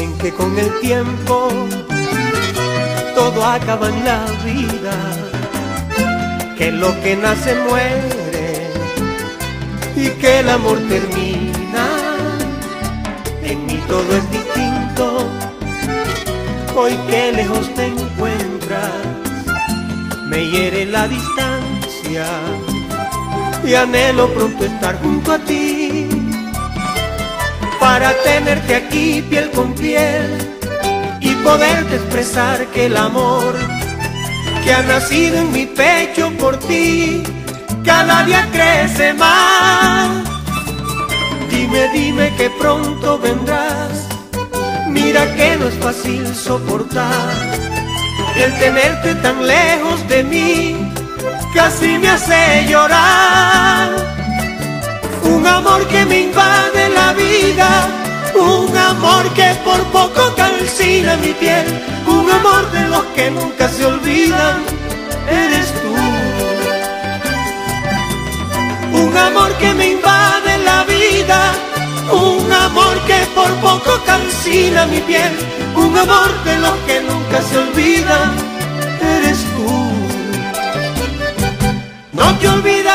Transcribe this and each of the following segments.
el tiempo todo acaba en la vida, que lo que nace muere y que el amor termina. En mí todo es distinto, hoy que lejos te encuentras, me hiere la distancia y anhelo pronto estar junto a ti para tenerte aquí piel con piel y poderte expresar que el amor que ha nacido en mi pecho por ti cada día crece más. Dime, dime que pronto vendrás. Mira que no es fácil soportar el tenerte tan lejos de mí. Casi me hace llorar. Un amor que me invade la vida. Un amor que por poco calcina mi piel, un amor de los que nunca se olvidan, eres tú. Un amor que me invade la vida, un amor que por poco calcina mi piel, un amor de los que nunca se olvidan, eres tú. No te olvidaré,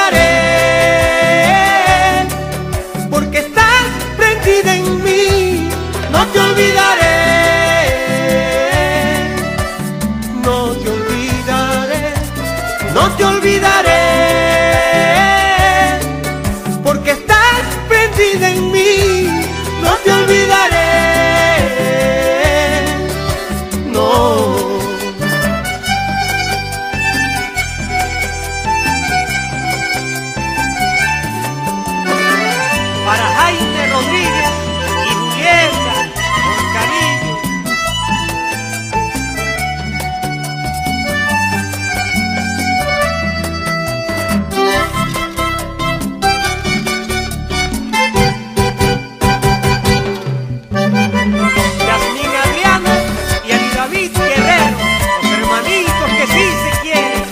Hermanitos que sí se quieren.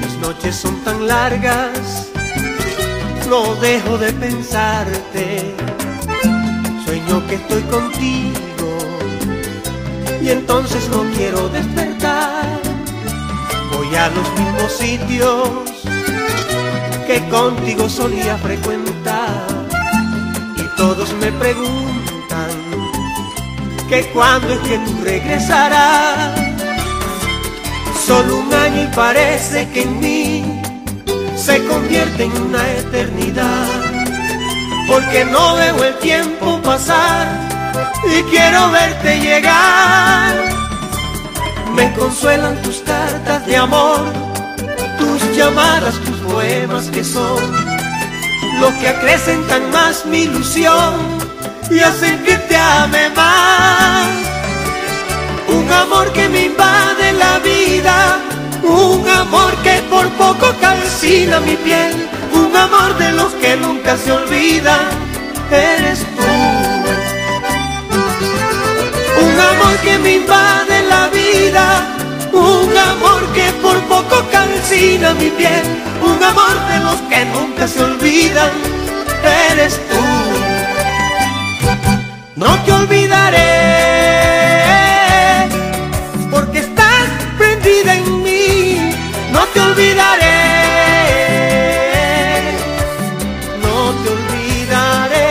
Mis noches son tan largas, no dejo de pensarte. Sueño que estoy contigo y entonces no quiero despertar. Voy a los mismos sitios que contigo solía frecuentar y todos me preguntan que cuándo es que tú regresarás. Solo un año y parece que en mí se convierte en una eternidad. Porque no veo el tiempo pasar y quiero verte llegar. Me consuelan tus cartas de amor, tus llamadas, poemas que son los que acrecentan más mi ilusión y hacen que te ame más. Un amor que me invade la vida, un amor que por poco calcina mi piel, un amor de los que nunca se olvidan, eres tú. Un amor que me invade la vida, un amor que por poco calcina mi piel, un amor de los que nunca se olvidan, eres tú. No te olvidaré, porque estás prendida en mí. No te olvidaré, no te olvidaré,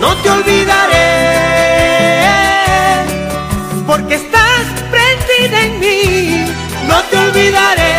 no te olvidaré, olvidaré.